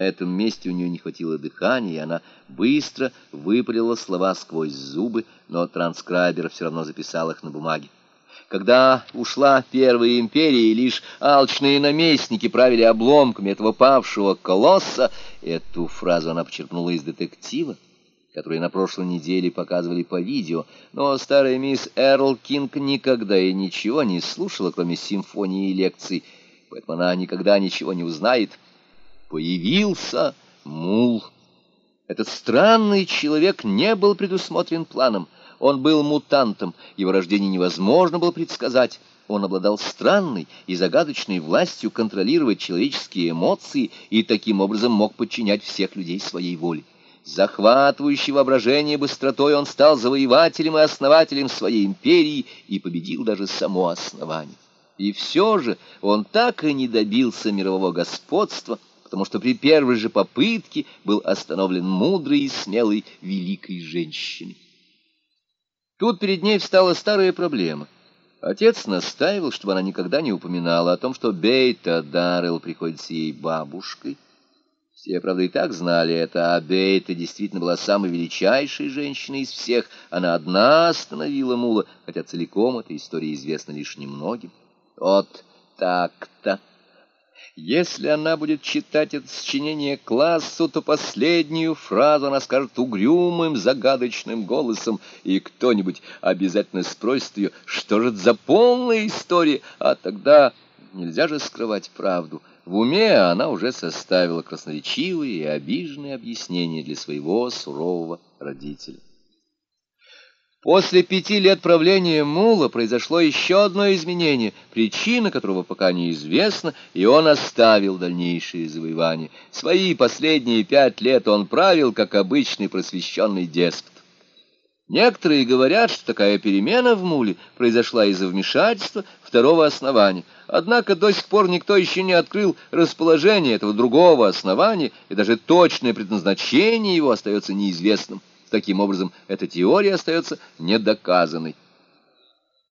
На этом месте у нее не хватило дыхания, и она быстро выпалила слова сквозь зубы, но транскрайбер все равно записал их на бумаге. Когда ушла Первая империя, и лишь алчные наместники правили обломками этого павшего колосса, эту фразу она почерпнула из детектива, который на прошлой неделе показывали по видео, но старая мисс Эрл Кинг никогда и ничего не слушала, кроме симфонии и лекций, поэтому она никогда ничего не узнает — Появился мул. Этот странный человек не был предусмотрен планом. Он был мутантом, его рождение невозможно было предсказать. Он обладал странной и загадочной властью контролировать человеческие эмоции и таким образом мог подчинять всех людей своей воле. Захватывающий воображение быстротой он стал завоевателем и основателем своей империи и победил даже само основание. И все же он так и не добился мирового господства, потому что при первой же попытке был остановлен мудрой и смелой великой женщиной. Тут перед ней встала старая проблема. Отец настаивал, чтобы она никогда не упоминала о том, что Бейта Даррелл приходится ей бабушкой. Все, правда, и так знали это, а Бейта действительно была самой величайшей женщиной из всех. Она одна остановила Мула, хотя целиком эта история известна лишь немногим. Вот так-то. Если она будет читать это сочинение классу, то последнюю фразу она скажет угрюмым, загадочным голосом, и кто-нибудь обязательно спросит ее, что же это за полная история, а тогда нельзя же скрывать правду. В уме она уже составила красноречивые и обиженные объяснения для своего сурового родителя. После пяти лет правления Мула произошло еще одно изменение, причина которого пока неизвестна, и он оставил дальнейшие завоевания. Свои последние пять лет он правил, как обычный просвещенный деспот. Некоторые говорят, что такая перемена в Муле произошла из-за вмешательства второго основания. Однако до сих пор никто еще не открыл расположение этого другого основания, и даже точное предназначение его остается неизвестным. Таким образом, эта теория остается недоказанной.